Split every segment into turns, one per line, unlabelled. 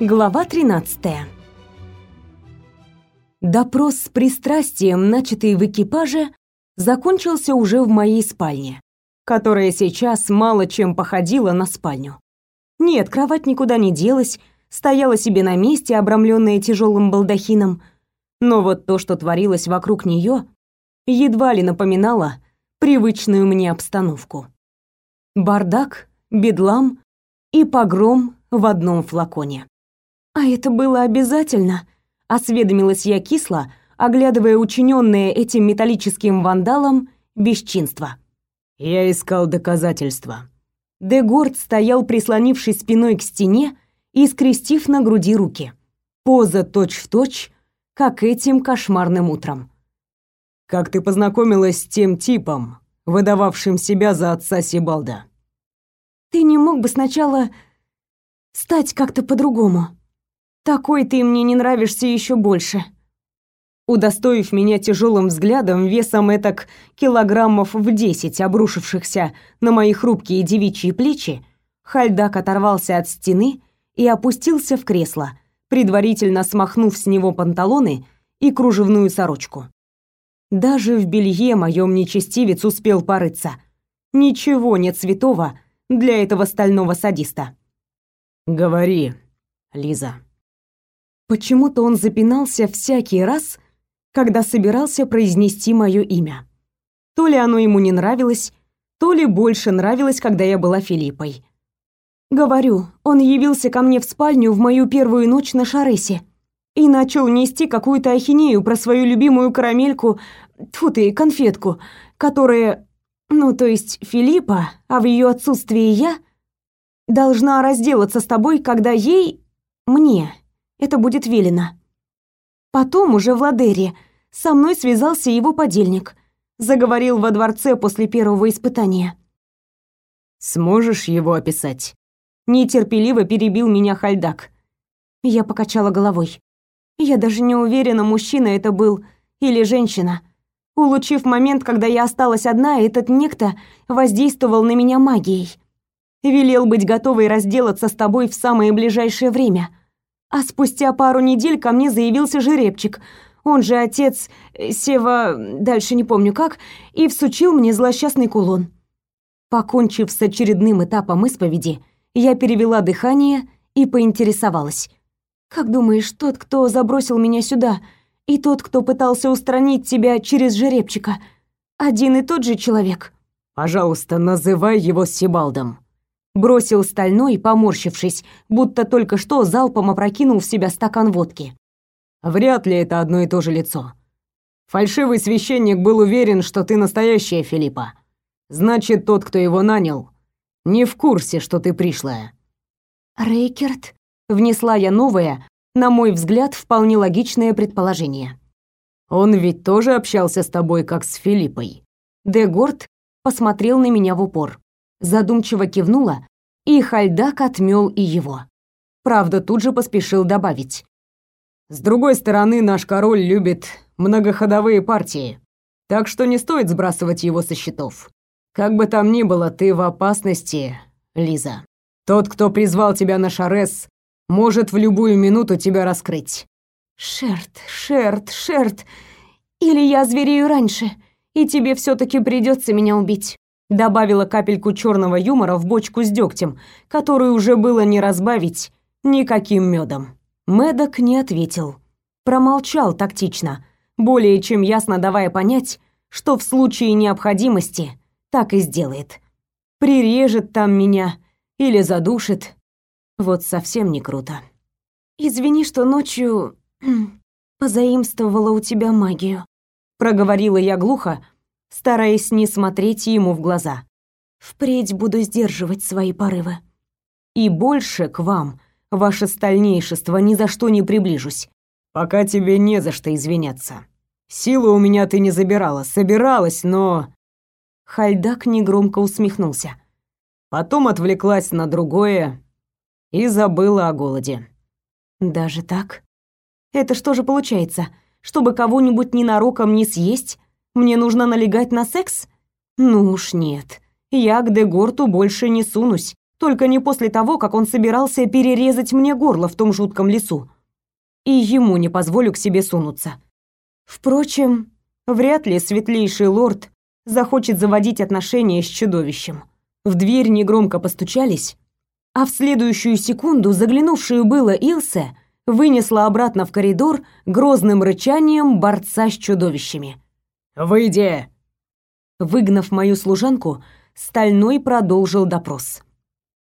Глава 13. Допрос с пристрастием, начатый в экипаже, закончился уже в моей спальне, которая сейчас мало чем походила на спальню. Нет, кровать никуда не делась, стояла себе на месте, обрамленная тяжелым балдахином, но вот то, что творилось вокруг нее, едва ли напоминало привычную мне обстановку. Бардак, бедлам и погром в одном флаконе. «А это было обязательно?» — осведомилась я кисло, оглядывая учиненное этим металлическим вандалом бесчинство.
«Я искал доказательства».
Дегорд стоял, прислонившись спиной к стене и скрестив на груди руки. Поза точь-в-точь, точь, как этим кошмарным утром.
«Как ты познакомилась с тем типом, выдававшим себя за отца Сибалда?»
«Ты не мог бы сначала стать как-то по-другому?» Такой ты мне не нравишься еще больше. Удостоив меня тяжелым взглядом весом этак килограммов в десять, обрушившихся на мои хрупкие девичьи плечи, Хальдак оторвался от стены и опустился в кресло, предварительно смахнув с него панталоны и кружевную сорочку. Даже в белье моем нечестивец успел порыться. Ничего нет святого для этого стального садиста.
«Говори, Лиза»,
Почему-то он запинался всякий раз, когда собирался произнести мое имя. То ли оно ему не нравилось, то ли больше нравилось, когда я была Филиппой. Говорю, он явился ко мне в спальню в мою первую ночь на Шаресе и начал нести какую-то ахинею про свою любимую карамельку, тьфу ты, конфетку, которая, ну, то есть Филиппа, а в ее отсутствии я, должна разделаться с тобой, когда ей, мне, это будет велено. Потом уже в Ладере со мной связался его подельник. Заговорил во дворце после первого испытания.
«Сможешь его описать?»
Нетерпеливо перебил меня Хальдак. Я покачала головой. Я даже не уверена, мужчина это был или женщина. Улучив момент, когда я осталась одна, этот некто воздействовал на меня магией. Велел быть готовой разделаться с тобой в самое ближайшее время — а спустя пару недель ко мне заявился жеребчик, он же отец э, Сева, дальше не помню как, и всучил мне злосчастный кулон. Покончив с очередным этапом исповеди, я перевела дыхание и поинтересовалась. «Как думаешь, тот, кто забросил меня сюда, и тот, кто пытался устранить тебя через жеребчика, один и тот же человек?»
«Пожалуйста, называй его Сибалдом»,
бросил стальной, поморщившись, будто только что залпом опрокинул в себя стакан водки.
Вряд ли это одно и то же лицо. Фальшивый священник был уверен, что ты настоящая Филиппа. Значит, тот, кто его нанял, не в курсе, что ты пришлая.
Рейкерт внесла я новое, на мой взгляд, вполне логичное предположение.
Он ведь тоже общался с тобой как с Филиппой.
Дегорд посмотрел на меня в упор задумчиво кивнула, и Хальдак отмёл и его. Правда, тут же поспешил добавить.
С другой стороны, наш король любит многоходовые партии, так что не стоит сбрасывать его со счетов. Как бы там ни было, ты в опасности, Лиза. Тот, кто призвал тебя на Шарес, может в любую минуту тебя раскрыть.
Шерт, Шерт, Шерт. Или я зверею раньше, и тебе все таки придется меня убить. Добавила капельку черного юмора в бочку с дегтем, которую уже было не разбавить никаким медом. Медок не ответил. Промолчал тактично, более чем ясно давая понять, что в случае необходимости так и сделает. Прирежет там меня или задушит. Вот совсем не круто. Извини, что ночью позаимствовала у тебя магию, проговорила я глухо, стараясь не смотреть ему в глаза. Впредь буду сдерживать свои порывы. И больше к вам, ваше стальнейшество, ни за что не приближусь.
Пока тебе не за что извиняться. Силы у меня ты не забирала, собиралась, но
Хальдак негромко усмехнулся.
Потом отвлеклась на другое и забыла о голоде.
Даже так? Это что же получается? Чтобы кого-нибудь ненароком не съесть, мне нужно налегать на секс? Ну уж нет. Я к Дегорту больше не сунусь. Только не после того, как он собирался перерезать мне горло в том жутком лесу. И ему не позволю к себе сунуться. Впрочем, вряд ли светлейший лорд захочет заводить отношения с чудовищем. В дверь негромко постучались, а в следующую секунду заглянувшую было Илсе вынесла обратно в коридор грозным рычанием борца с чудовищами.
«Выйди!»
Выгнав мою служанку, Стальной продолжил допрос.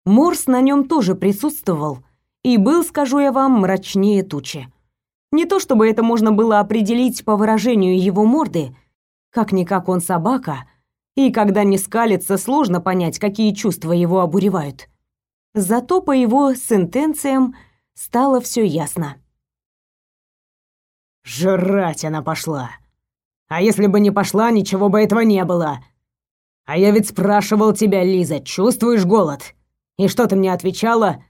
Морс на нем тоже присутствовал и был, скажу я вам, мрачнее тучи. Не то чтобы это можно было определить по выражению его морды, как-никак он собака, и когда не скалится, сложно понять, какие чувства его обуревают. Зато по его сентенциям стало все ясно.
«Жрать она пошла! А если бы не пошла, ничего бы этого не было! А я ведь спрашивал тебя, Лиза, чувствуешь голод? И что ты мне отвечала?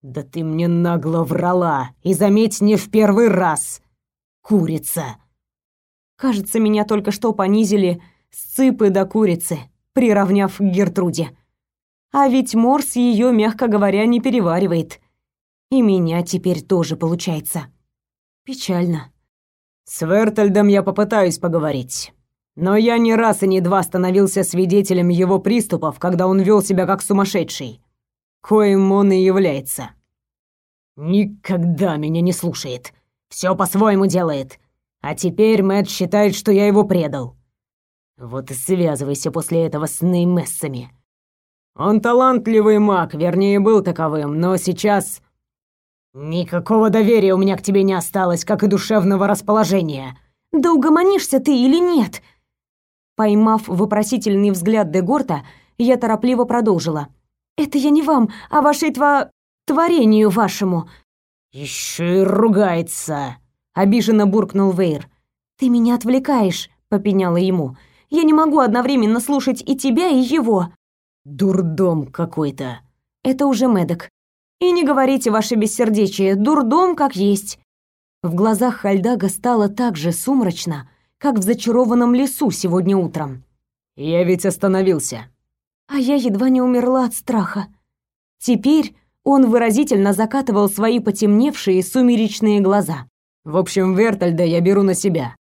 Да ты мне нагло врала, и заметь, не в первый раз. Курица!»
Кажется, меня только что понизили с цыпы до курицы, приравняв к Гертруде. А ведь Морс ее, мягко говоря, не переваривает. И меня теперь тоже получается. Печально.
С Вертельдом я попытаюсь поговорить. Но я не раз и не два становился свидетелем его приступов, когда он вел себя как сумасшедший. Коим он и является. Никогда меня не слушает. Все по-своему делает. А теперь Мэтт считает, что я его предал. Вот и связывайся после этого с Неймессами. Он талантливый маг, вернее, был таковым, но сейчас... Никакого доверия у меня к тебе не осталось, как и душевного расположения.
Да угомонишься ты или нет? Поймав вопросительный взгляд Дегорта, я торопливо продолжила. Это я не вам, а вашей тва... творению вашему.
Еще и ругается обиженно буркнул Вейр.
Ты меня отвлекаешь, попеняла ему. Я не могу одновременно слушать и тебя, и его.
Дурдом какой-то.
Это уже Медок. И не говорите ваше бессердечие, дурдом как есть. В глазах Хальдага стало так же сумрачно, как в зачарованном лесу сегодня утром.
Я ведь остановился.
А я едва не умерла от страха. Теперь он выразительно закатывал свои потемневшие сумеречные глаза.
В общем, Вертальда я беру на себя.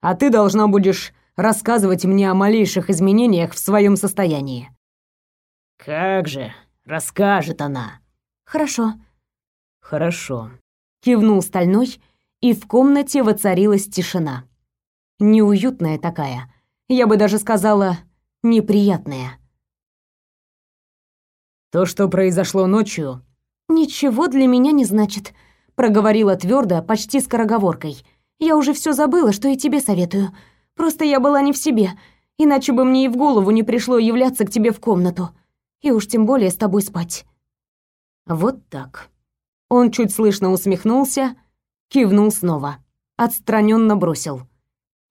А ты должна будешь рассказывать мне о малейших изменениях в своем состоянии. Как же, расскажет она.
Хорошо.
Хорошо.
Кивнул Стальной, и в комнате воцарилась тишина. Неуютная такая. Я бы даже сказала, неприятная.
То, что произошло ночью,
ничего для меня не значит проговорила твердо, почти скороговоркой. Я уже все забыла, что и тебе советую. Просто я была не в себе, иначе бы мне и в голову не пришло являться к тебе в комнату. И уж тем более с тобой спать. Вот так. Он чуть слышно усмехнулся, кивнул снова, отстраненно бросил: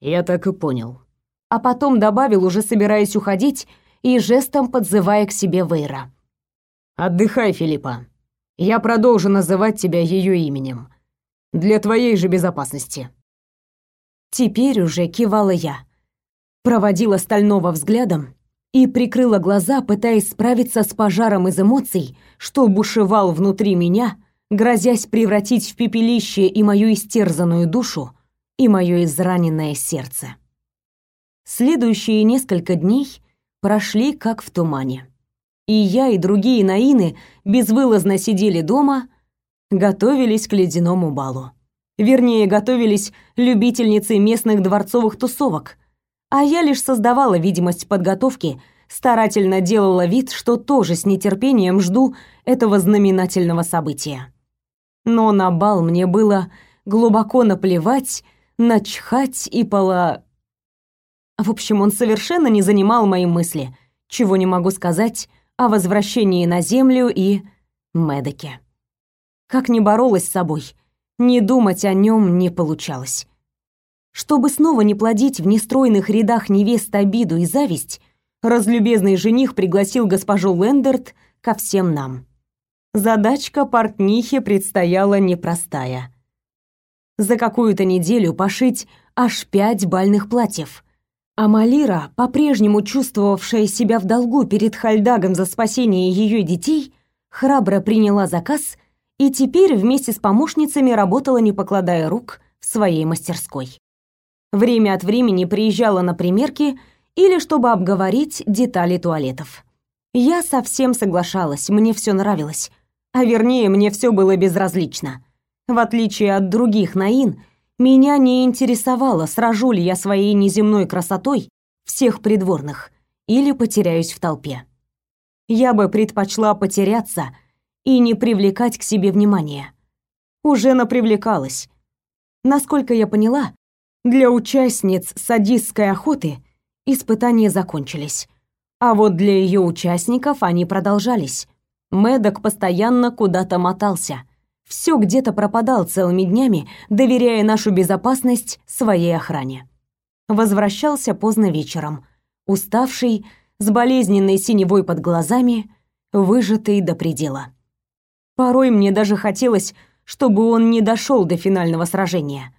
"Я так и понял".
А потом добавил, уже собираясь уходить и жестом подзывая к себе Вейра.
"Отдыхай, Филиппа. Я продолжу называть тебя ее именем. Для твоей же безопасности.
Теперь уже кивала я. Проводила стального взглядом и прикрыла глаза, пытаясь справиться с пожаром из эмоций, что бушевал внутри меня, грозясь превратить в пепелище и мою истерзанную душу, и мое израненное сердце. Следующие несколько дней прошли как в тумане. И я, и другие наины безвылазно сидели дома, готовились к ледяному балу. Вернее, готовились любительницы местных дворцовых тусовок, а я лишь создавала видимость подготовки, старательно делала вид, что тоже с нетерпением жду этого знаменательного события. Но на бал мне было глубоко наплевать, начхать и пола... В общем, он совершенно не занимал мои мысли, чего не могу сказать о возвращении на Землю и Медоке. Как ни боролась с собой, не думать о нем не получалось. Чтобы снова не плодить в нестройных рядах невест обиду и зависть, разлюбезный жених пригласил госпожу Лендерт ко всем нам. Задачка портнихи предстояла непростая. За какую-то неделю пошить аж пять бальных платьев, а Малира, по-прежнему чувствовавшая себя в долгу перед Хальдагом за спасение ее детей, храбро приняла заказ и теперь вместе с помощницами работала, не покладая рук, в своей мастерской. Время от времени приезжала на примерки или чтобы обговорить детали туалетов. Я совсем соглашалась, мне все нравилось. А вернее, мне все было безразлично. В отличие от других Наин, меня не интересовало, сражу ли я своей неземной красотой всех придворных или потеряюсь в толпе. Я бы предпочла потеряться и не привлекать к себе внимания. Уже напривлекалась. Насколько я поняла, для участниц садистской охоты испытания закончились. А вот для ее участников они продолжались. Медок постоянно куда-то мотался. Все где-то пропадал целыми днями, доверяя нашу безопасность своей охране. Возвращался поздно вечером, уставший, с болезненной синевой под глазами, выжатый до предела. Порой мне даже хотелось, чтобы он не дошел до финального сражения.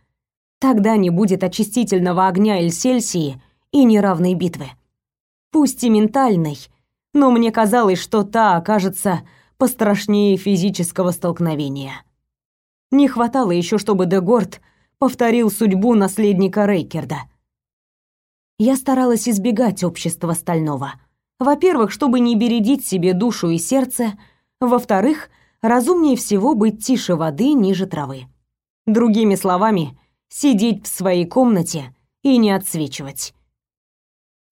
Тогда не будет очистительного огня Эльсельсии и неравной битвы. Пусть и ментальной, но мне казалось, что та окажется пострашнее физического столкновения. Не хватало еще, чтобы Дегорд повторил судьбу наследника Рейкерда — я старалась избегать общества стального. Во-первых, чтобы не бередить себе душу и сердце, во-вторых, разумнее всего быть тише воды, ниже травы. Другими словами, сидеть в своей комнате и не отсвечивать.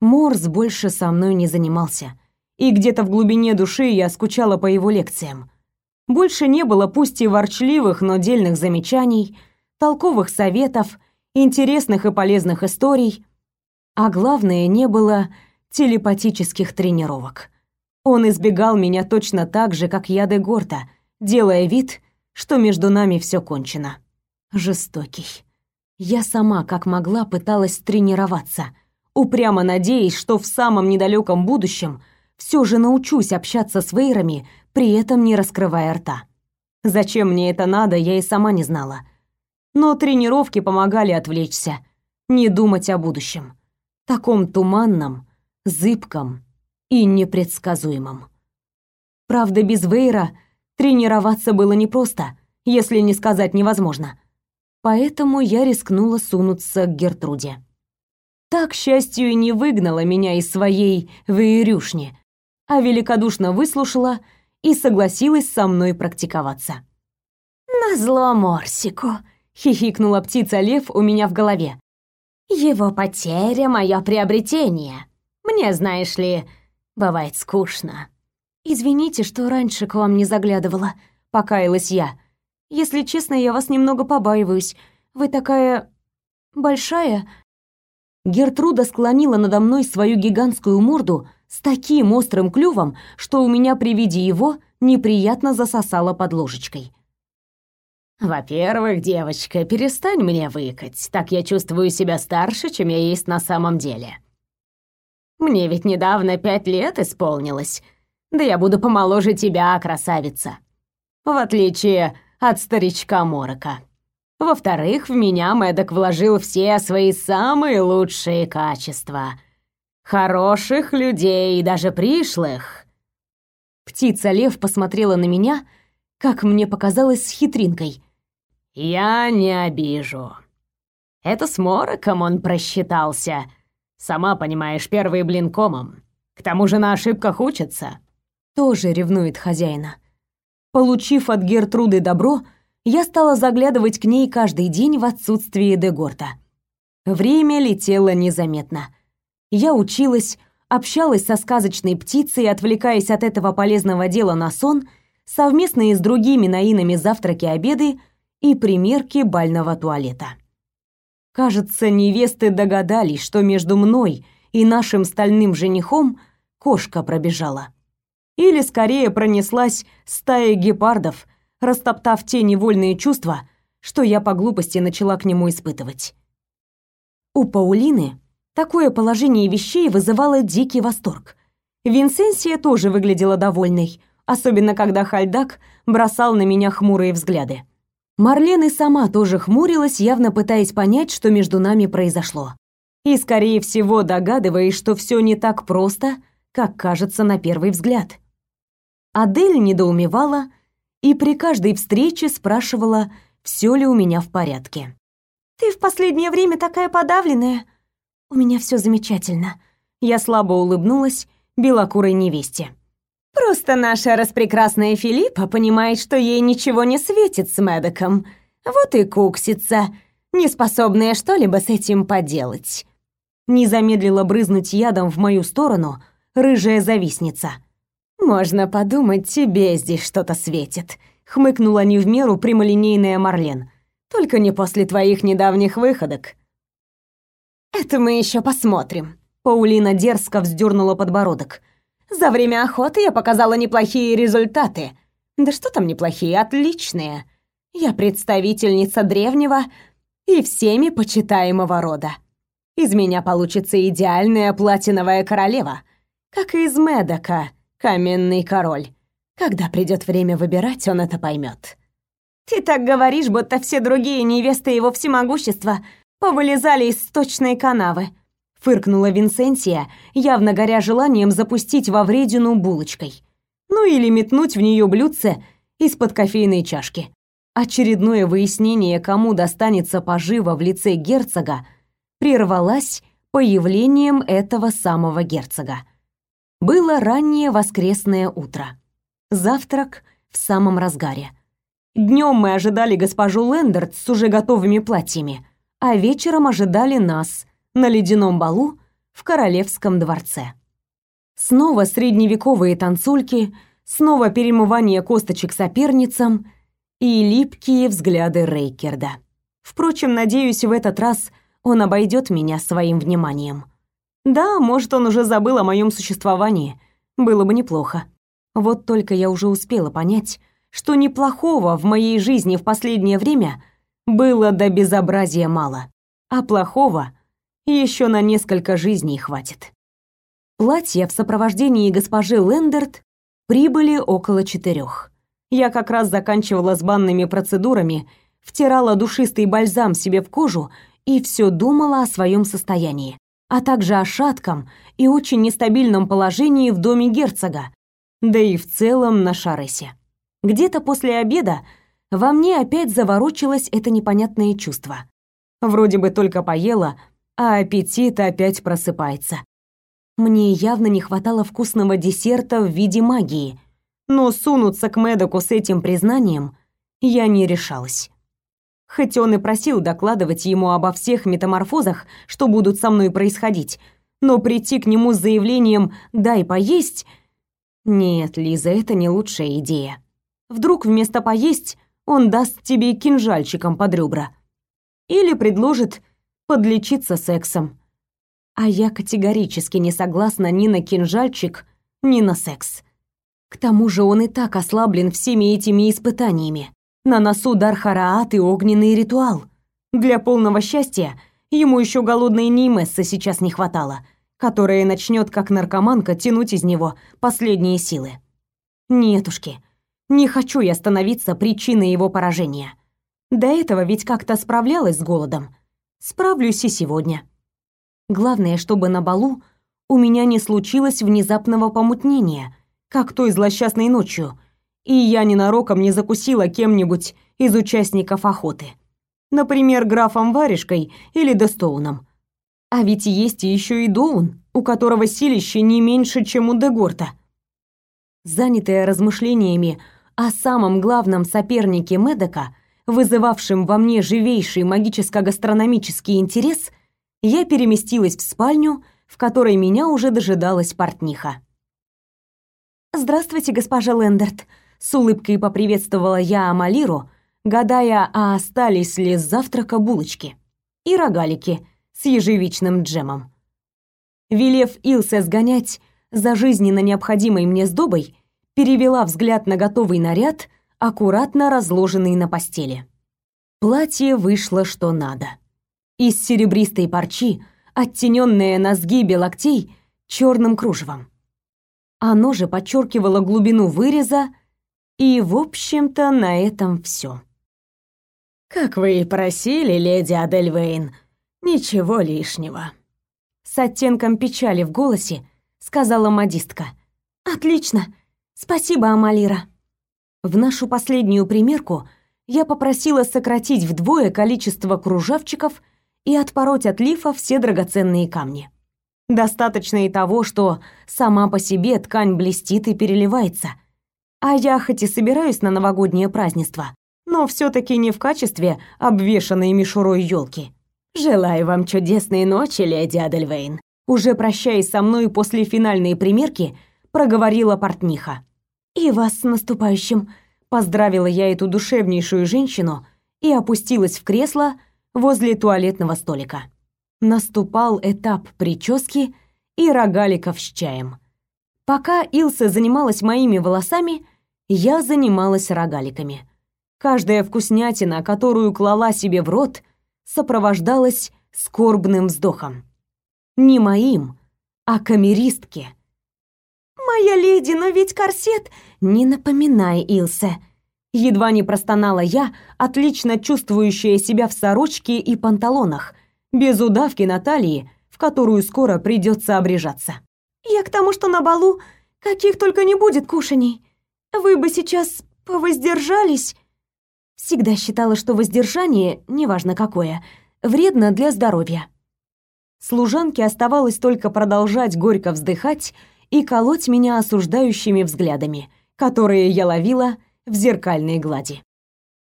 Морс больше со мной не занимался, и где-то в глубине души я скучала по его лекциям. Больше не было пусть и ворчливых, но дельных замечаний, толковых советов, интересных и полезных историй, а главное, не было телепатических тренировок. Он избегал меня точно так же, как я Дегорта, делая вид, что между нами все кончено. Жестокий. Я сама, как могла, пыталась тренироваться, упрямо надеясь, что в самом недалеком будущем все же научусь общаться с вейрами, при этом не раскрывая рта. Зачем мне это надо, я и сама не знала. Но тренировки помогали отвлечься, не думать о будущем таком туманном, зыбком и непредсказуемом. Правда, без Вейра тренироваться было непросто, если не сказать невозможно. Поэтому я рискнула сунуться к Гертруде. Так, к счастью, не выгнала меня из своей вейрюшни, а великодушно выслушала и согласилась со мной практиковаться. «Назло Морсику!» — хихикнула птица-лев у меня в голове. Его потеря — мое приобретение. Мне, знаешь ли, бывает скучно. Извините, что раньше к вам не заглядывала, покаялась я. Если честно, я вас немного побаиваюсь. Вы такая большая. Гертруда склонила надо мной свою гигантскую морду с таким острым клювом, что у меня при виде его неприятно засосало под ложечкой. «Во-первых, девочка, перестань мне выкать, так я чувствую себя старше, чем я есть на самом деле. Мне ведь недавно пять лет исполнилось, да я буду помоложе тебя, красавица. В отличие от старичка Морока. Во-вторых, в меня Мэддок вложил все свои самые лучшие качества. Хороших людей, даже пришлых». Птица-лев посмотрела на меня, как мне показалось, с хитринкой. «Я не обижу. Это с Мороком он просчитался. Сама понимаешь, первый блин комом. К тому же на ошибках учатся». Тоже ревнует хозяина. Получив от Гертруды добро, я стала заглядывать к ней каждый день в отсутствие Дегорта. Время летело незаметно. Я училась, общалась со сказочной птицей, отвлекаясь от этого полезного дела на сон, совместные с другими наинами завтраки-обеды — и примерки бального туалета. Кажется, невесты догадались, что между мной и нашим стальным женихом кошка пробежала. Или скорее пронеслась стая гепардов, растоптав те невольные чувства, что я по глупости начала к нему испытывать. У Паулины такое положение вещей вызывало дикий восторг. Винсенсия тоже выглядела довольной, особенно когда Хальдак бросал на меня хмурые взгляды. Марлен и сама тоже хмурилась, явно пытаясь понять, что между нами произошло. И, скорее всего, догадываясь, что все не так просто, как кажется на первый взгляд. Адель недоумевала и при каждой встрече спрашивала, все ли у меня в порядке. «Ты в последнее время такая подавленная». «У меня все замечательно». Я слабо улыбнулась белокурой невесте. «Просто наша распрекрасная Филиппа понимает, что ей ничего не светит с Мэддоком. Вот и куксится, неспособная что-либо с этим поделать». Не замедлила брызнуть ядом в мою сторону рыжая завистница. «Можно подумать, тебе здесь что-то светит», — хмыкнула не в меру прямолинейная Марлен. «Только не после твоих недавних выходок». «Это мы еще посмотрим», — Паулина дерзко вздернула подбородок. «За время охоты я показала неплохие результаты. Да что там неплохие, отличные. Я представительница древнего и всеми почитаемого рода. Из меня получится идеальная платиновая королева, как и из Медока, каменный король. Когда придет время выбирать, он это поймет. Ты так говоришь, будто все другие невесты его всемогущества повылезали из сточной канавы. Фыркнула Винсентия, явно горя желанием запустить во вредину булочкой. Ну или метнуть в нее блюдце из-под кофейной чашки. Очередное выяснение, кому достанется поживо в лице герцога, прервалось появлением этого самого герцога. Было раннее воскресное утро. Завтрак в самом разгаре. Днем мы ожидали госпожу Лендерт с уже готовыми платьями, а вечером ожидали нас на ледяном балу в королевском дворце. Снова средневековые танцульки, снова перемывание косточек соперницам и липкие взгляды Рейкерда. Впрочем, надеюсь, в этот раз он обойдет меня своим вниманием. Да, может, он уже забыл о моем существовании. Было бы неплохо. Вот только я уже успела понять, что неплохого в моей жизни в последнее время было до безобразия мало, а плохого еще на несколько жизней хватит. Платья в сопровождении госпожи Лендерт прибыли около четырех. Я как раз заканчивала с банными процедурами, втирала душистый бальзам себе в кожу и все думала о своем состоянии а также о шатком и очень нестабильном положении в доме герцога, да и в целом на Шаресе. Где-то после обеда во мне опять заворочилось это непонятное чувство. Вроде бы только поела, а аппетит опять просыпается. Мне явно не хватало вкусного десерта в виде магии, но сунуться к Медоку с этим признанием я не решалась. Хоть он и просил докладывать ему обо всех метаморфозах, что будут со мной происходить, но прийти к нему с заявлением «дай поесть» Нет, Лиза, это не лучшая идея. Вдруг вместо поесть он даст тебе кинжальчиком под ребра. Или предложит подлечиться сексом. А я категорически не согласна ни на кинжальчик, ни на секс. К тому же он и так ослаблен всеми этими испытаниями. На носу дар Хараат и огненный ритуал. Для полного счастья ему еще голодной Неймессы сейчас не хватало, которая начнет как наркоманка тянуть из него последние силы. Нетушки, не хочу я становиться причиной его поражения. До этого ведь как-то справлялась с голодом. Справлюсь и сегодня. Главное, чтобы на балу у меня не случилось внезапного помутнения, как той злосчастной ночью, и я ненароком не закусила кем-нибудь из участников охоты. Например, графом Варежкой или Дестоуном. А ведь есть еще и Доун, у которого силище не меньше, чем у Дегорта. Занятая размышлениями о самом главном сопернике Медока, вызывавшем во мне живейший магическо-гастрономический интерес, я переместилась в спальню, в которой меня уже дожидалась портниха. «Здравствуйте, госпожа Лендерт», с улыбкой поприветствовала я Амалиру, гадая, а остались ли с завтрака булочки и рогалики с ежевичным джемом. Велев Илсе сгонять за жизненно необходимой мне сдобой, перевела взгляд на готовый наряд, аккуратно разложенный на постели. Платье вышло что надо. Из серебристой парчи, оттененное на сгибе локтей черным кружевом. Оно же подчеркивало глубину выреза и, в общем-то, на этом все. «Как вы и просили, леди Адельвейн, ничего лишнего». С оттенком печали в голосе сказала модистка. «Отлично. Спасибо, Амалира. В нашу последнюю примерку я попросила сократить вдвое количество кружавчиков и отпороть от лифа все драгоценные камни. Достаточно и того, что сама по себе ткань блестит и переливается. А я хоть и собираюсь на новогоднее празднество, но все таки не в качестве обвешанной мишурой елки. Желаю вам чудесной ночи, леди Адельвейн. Уже прощаясь со мной после финальной примерки, проговорила портниха. И вас с наступающим, поздравила я эту душевнейшую женщину и опустилась в кресло возле туалетного столика. Наступал этап прически и рогаликов с чаем. Пока Илса занималась моими волосами, я занималась рогаликами. Каждая вкуснятина, которую клала себе в рот, сопровождалась скорбным вздохом. Не моим, а камеристке. «Моя леди, но ведь корсет...» «Не напоминай, Илсе!» Едва не простонала я, отлично чувствующая себя в сорочке и панталонах, без удавки на талии, в которую скоро придется обрежаться. «Я к тому, что на балу каких только не будет кушаний. Вы бы сейчас повоздержались...» Всегда считала, что воздержание, неважно какое, вредно для здоровья. Служанке оставалось только продолжать горько вздыхать и колоть меня осуждающими взглядами, которые я ловила в зеркальной глади.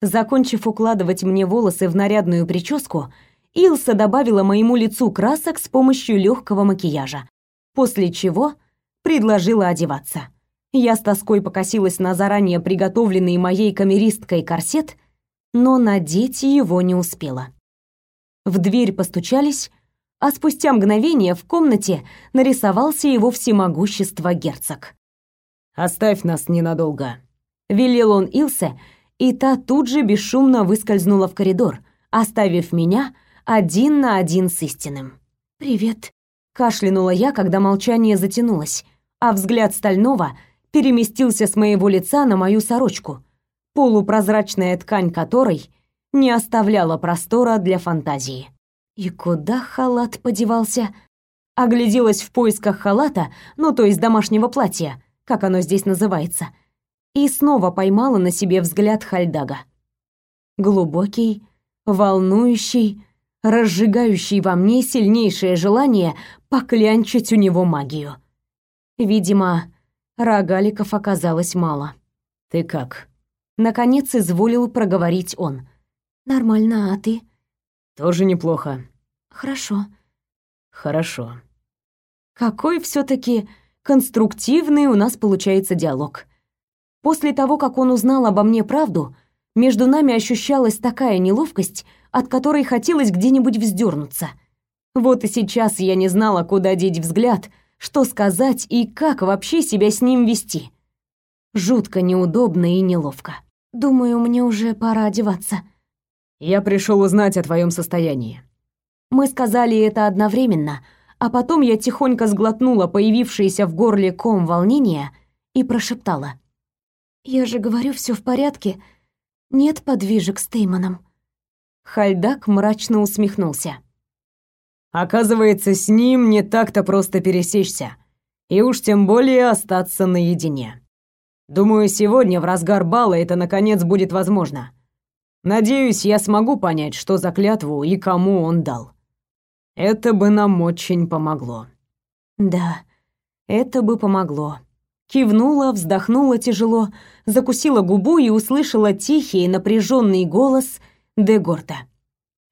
Закончив укладывать мне волосы в нарядную прическу, Илса добавила моему лицу красок с помощью легкого макияжа, после чего предложила одеваться. Я с тоской покосилась на заранее приготовленный моей камеристкой корсет, но надеть его не успела. В дверь постучались, а спустя мгновение в комнате нарисовался его всемогущество герцог.
«Оставь нас ненадолго», —
велел он Илсе, и та тут же бесшумно выскользнула в коридор, оставив меня один на один с истинным. «Привет», — кашлянула я, когда молчание затянулось, а взгляд Стального — переместился с моего лица на мою сорочку, полупрозрачная ткань которой не оставляла простора для фантазии. И куда халат подевался? Огляделась в поисках халата, ну то есть домашнего платья, как оно здесь называется, и снова поймала на себе взгляд Хальдага. Глубокий, волнующий, разжигающий во мне сильнейшее желание поклянчить у него магию. Видимо, рогаликов оказалось мало.
«Ты как?»
Наконец изволил проговорить он. «Нормально, а ты?»
«Тоже неплохо».
«Хорошо».
«Хорошо».
Какой все таки конструктивный у нас получается диалог. После того, как он узнал обо мне правду, между нами ощущалась такая неловкость, от которой хотелось где-нибудь вздернуться. Вот и сейчас я не знала, куда деть взгляд — что сказать и как вообще себя с ним вести. Жутко неудобно и неловко. Думаю, мне уже пора одеваться.
Я пришел узнать о твоем состоянии.
Мы сказали это одновременно, а потом я тихонько сглотнула появившееся в горле ком волнения и прошептала: "Я же говорю, все в порядке. Нет подвижек с Теймоном". Хальдак мрачно усмехнулся.
Оказывается, с ним не так-то просто пересечься, и уж тем более остаться наедине. Думаю, сегодня в разгар бала это наконец будет возможно. Надеюсь, я смогу понять, что за клятву и кому он дал. Это бы нам очень помогло.
Да, это бы помогло. Кивнула, вздохнула тяжело, закусила губу и услышала тихий напряженный голос Дегорта.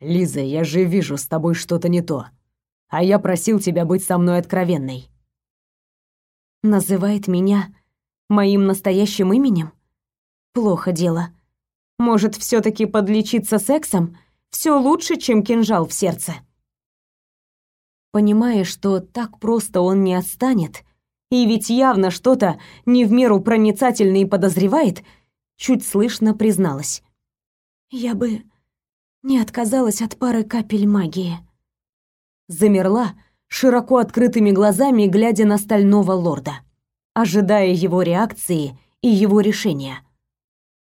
Лиза, я же вижу с тобой что-то не то. А я просил тебя быть со мной откровенной.
Называет меня моим настоящим именем? Плохо дело. Может, все таки подлечиться сексом? Все лучше, чем кинжал в сердце. Понимая, что так просто он не отстанет, и ведь явно что-то не в меру проницательно и подозревает, чуть слышно призналась. Я бы не отказалась от пары капель магии. Замерла, широко открытыми глазами глядя на стального лорда, ожидая его реакции и его решения.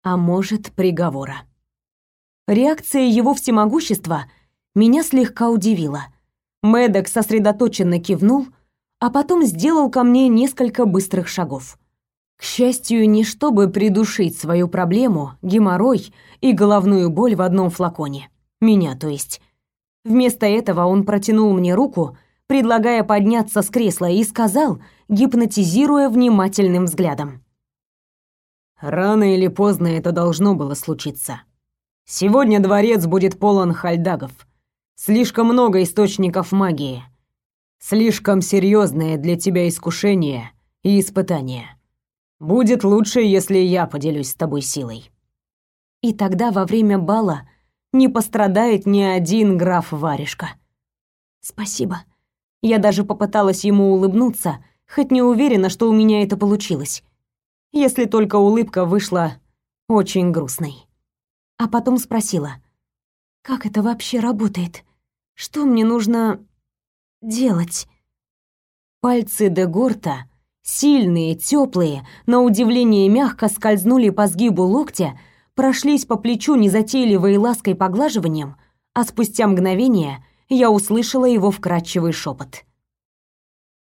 А может, приговора. Реакция его всемогущества меня слегка удивила. Мэддок сосредоточенно кивнул, а потом сделал ко мне несколько быстрых шагов. К счастью, не чтобы придушить свою проблему, геморрой и головную боль в одном флаконе. Меня, то есть. Вместо этого он протянул мне руку, предлагая подняться с кресла, и сказал, гипнотизируя внимательным взглядом.
«Рано или поздно это должно было случиться. Сегодня дворец будет полон хальдагов. Слишком много источников магии. Слишком серьезное для тебя искушение и испытание. Будет лучше, если я поделюсь с тобой силой».
И тогда во время бала не пострадает ни один граф Варежка. Спасибо. Я даже попыталась ему улыбнуться, хоть не уверена, что у меня это получилось. Если только улыбка вышла очень грустной. А потом спросила: "Как это вообще работает? Что мне нужно делать?" Пальцы Дегорта, сильные, теплые, на удивление мягко скользнули по сгибу локтя, прошлись по плечу незатейливой лаской поглаживанием, а спустя мгновение я услышала его вкрадчивый шепот.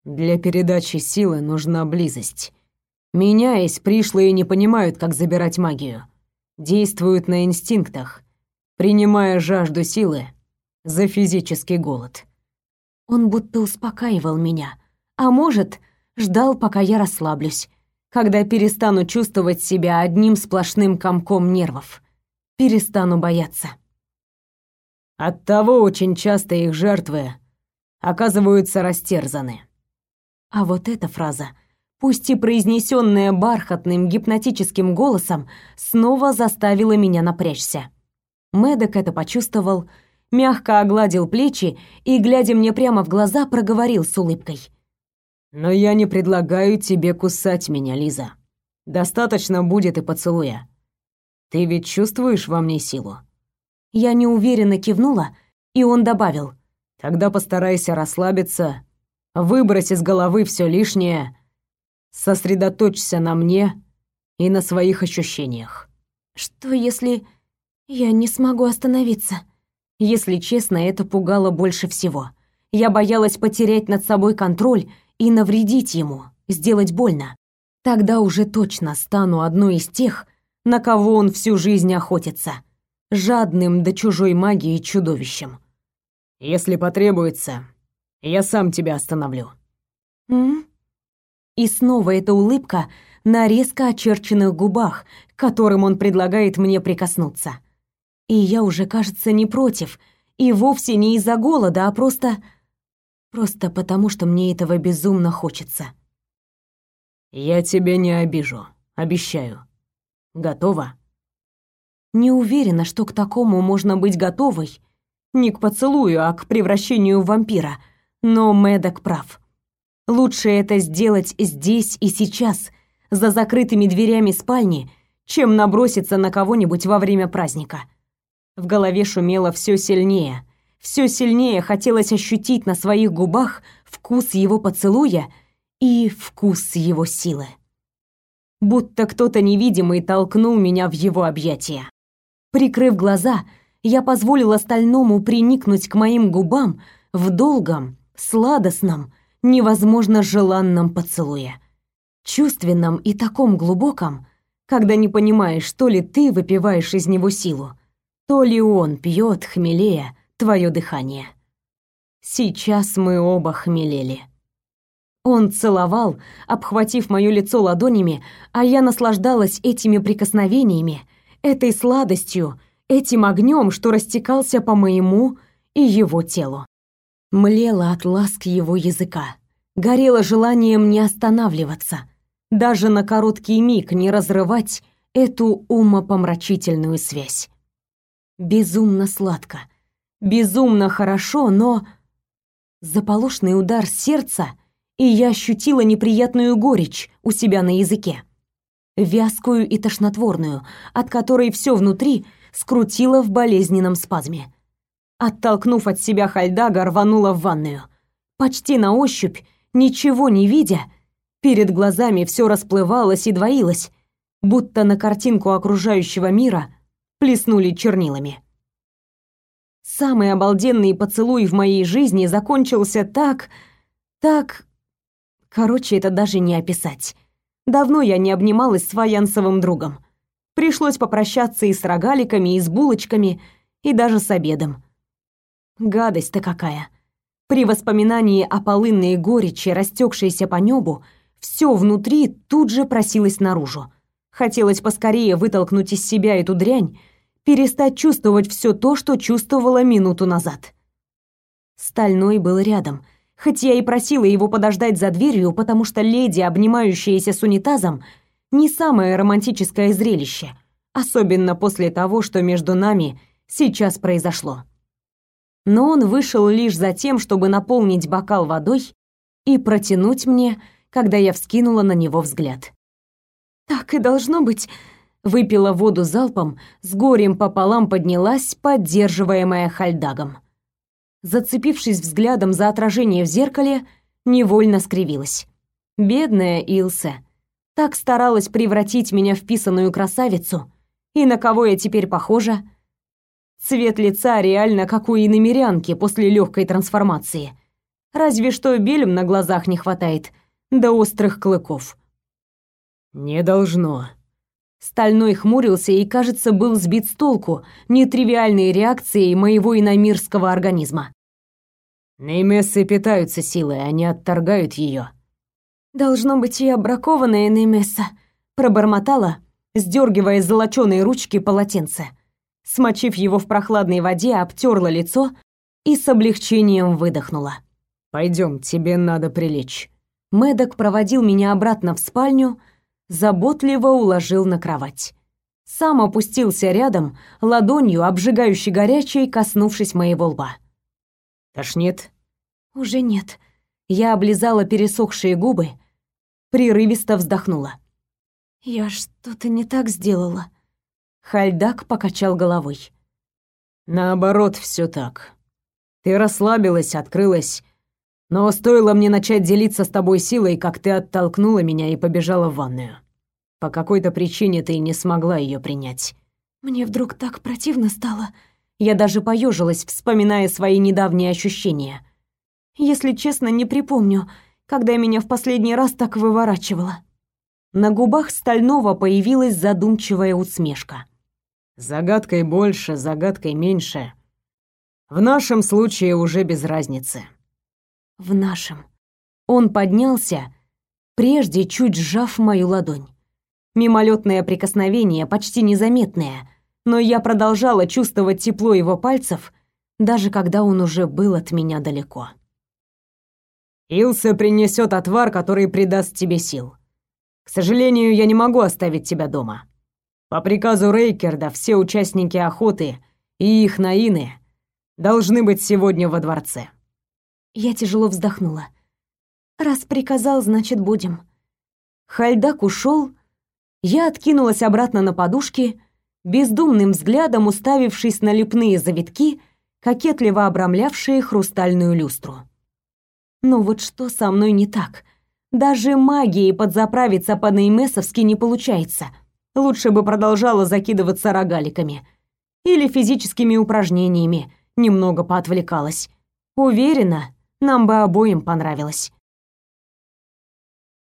«Для передачи силы нужна близость. Меняясь, пришлые не понимают, как забирать магию. Действуют на инстинктах, принимая жажду силы за физический голод».
Он будто успокаивал меня, а может, ждал, пока я расслаблюсь, когда перестану чувствовать себя одним сплошным комком нервов, перестану бояться.
Оттого очень часто их жертвы оказываются растерзаны.
А вот эта фраза, пусть и произнесенная бархатным гипнотическим голосом, снова заставила меня напрячься. Медок это почувствовал, мягко огладил плечи и, глядя мне прямо в глаза, проговорил с улыбкой.
«Но я не предлагаю тебе кусать меня, Лиза. Достаточно будет и поцелуя. Ты ведь чувствуешь во мне силу?»
Я неуверенно кивнула, и он добавил:
"Тогда постарайся расслабиться, выбрось из головы все лишнее, сосредоточься на мне и на своих ощущениях".
Что если я не смогу остановиться? Если честно, это пугало больше всего. Я боялась потерять над собой контроль и навредить ему, сделать больно. Тогда уже точно стану одной из тех, на кого он всю жизнь охотится жадным до чужой магии чудовищем.
Если потребуется, я сам тебя остановлю.
М? И снова эта улыбка на резко очерченных губах, к которым он предлагает мне прикоснуться. И я уже, кажется, не против, и вовсе не из-за голода, а просто просто потому, что мне этого безумно хочется.
Я тебя не обижу, обещаю. Готова?
Не уверена, что к такому можно быть готовой. Не к поцелую, а к превращению в вампира. Но Мэддок прав. Лучше это сделать здесь и сейчас, за закрытыми дверями спальни, чем наброситься на кого-нибудь во время праздника. В голове шумело все сильнее. Все сильнее хотелось ощутить на своих губах вкус его поцелуя и вкус его силы. Будто кто-то невидимый толкнул меня в его объятия. Прикрыв глаза, я позволила стальному приникнуть к моим губам в долгом, сладостном, невозможно желанном поцелуе. Чувственном и таком глубоком, когда не понимаешь, то ли ты выпиваешь из него силу, то ли он пьет, хмелея, твое дыхание. Сейчас мы оба хмелели. Он целовал, обхватив моё лицо ладонями, а я наслаждалась этими прикосновениями, этой сладостью, этим огнем, что растекался по моему и его телу. Млела от ласк его языка, горело желанием не останавливаться, даже на короткий миг не разрывать эту умопомрачительную связь. Безумно сладко, безумно хорошо, но заполошный удар сердца, и я ощутила неприятную горечь у себя на языке вязкую и тошнотворную, от которой все внутри скрутило в болезненном спазме. Оттолкнув от себя Хальдага, рванула в ванную. Почти на ощупь, ничего не видя, перед глазами все расплывалось и двоилось, будто на картинку окружающего мира плеснули чернилами. Самый обалденный поцелуй в моей жизни закончился так... так... Короче, это даже не описать. Давно я не обнималась с фаянсовым другом. Пришлось попрощаться и с рогаликами, и с булочками, и даже с обедом. Гадость-то какая. При воспоминании о полынной горечи, растекшейся по небу, все внутри тут же просилось наружу. Хотелось поскорее вытолкнуть из себя эту дрянь, перестать чувствовать все то, что чувствовала минуту назад. Стальной был рядом, хоть я и просила его подождать за дверью, потому что леди, обнимающаяся с унитазом, не самое романтическое зрелище, особенно после того, что между нами сейчас произошло. Но он вышел лишь за тем, чтобы наполнить бокал водой и протянуть мне, когда я вскинула на него взгляд. Так и должно быть. Выпила воду залпом, с горем пополам поднялась, поддерживаемая хальдагом. Зацепившись взглядом за отражение в зеркале, невольно скривилась. Бедная Илсе. Так старалась превратить меня в писаную красавицу. И на кого я теперь похожа? Цвет лица реально как у иномерянки после легкой трансформации. Разве что бельм на глазах не хватает, до острых клыков.
«Не должно».
Стальной хмурился и, кажется, был сбит с толку нетривиальной реакцией моего иномирского организма.
Неймессы питаются силой, они отторгают ее.
«Должно быть, я бракованная Неймесса», — пробормотала, сдергивая с золоченой ручки полотенце. Смочив его в прохладной воде, обтерла лицо и с облегчением выдохнула.
«Пойдем, тебе надо прилечь».
Мэддок проводил меня обратно в спальню, заботливо уложил на кровать. Сам опустился рядом, ладонью, обжигающей горячей, коснувшись моего лба.
«Тошнит?»
«Уже нет». Я облизала пересохшие губы, прерывисто вздохнула. «Я что-то не так сделала». Хальдак покачал головой.
«Наоборот, все так. Ты расслабилась, открылась, но стоило мне начать делиться с тобой силой, как ты оттолкнула меня и побежала в ванную. По какой-то причине ты не смогла ее принять.
Мне вдруг так противно стало. Я даже поежилась, вспоминая свои недавние ощущения. Если честно, не припомню, когда меня в последний раз так выворачивало. На губах Стального появилась задумчивая усмешка.
Загадкой больше, загадкой меньше. В нашем случае уже без разницы
в нашем. Он поднялся, прежде чуть сжав мою ладонь. Мимолетное прикосновение, почти незаметное, но я продолжала чувствовать тепло его пальцев, даже когда он уже был от меня далеко.
«Илса принесет отвар, который придаст тебе сил. К сожалению, я не могу оставить тебя дома. По приказу Рейкерда все участники охоты и их наины должны быть сегодня во дворце».
Я тяжело вздохнула. Раз приказал, значит, будем. Хальдак ушел. Я откинулась обратно на подушки, бездумным взглядом уставившись на лепные завитки, кокетливо обрамлявшие хрустальную люстру. Ну вот что со мной не так? Даже магией подзаправиться по-неймесовски не получается. Лучше бы продолжала закидываться рогаликами. Или физическими упражнениями, немного поотвлекалась. Уверена, нам бы обоим понравилось.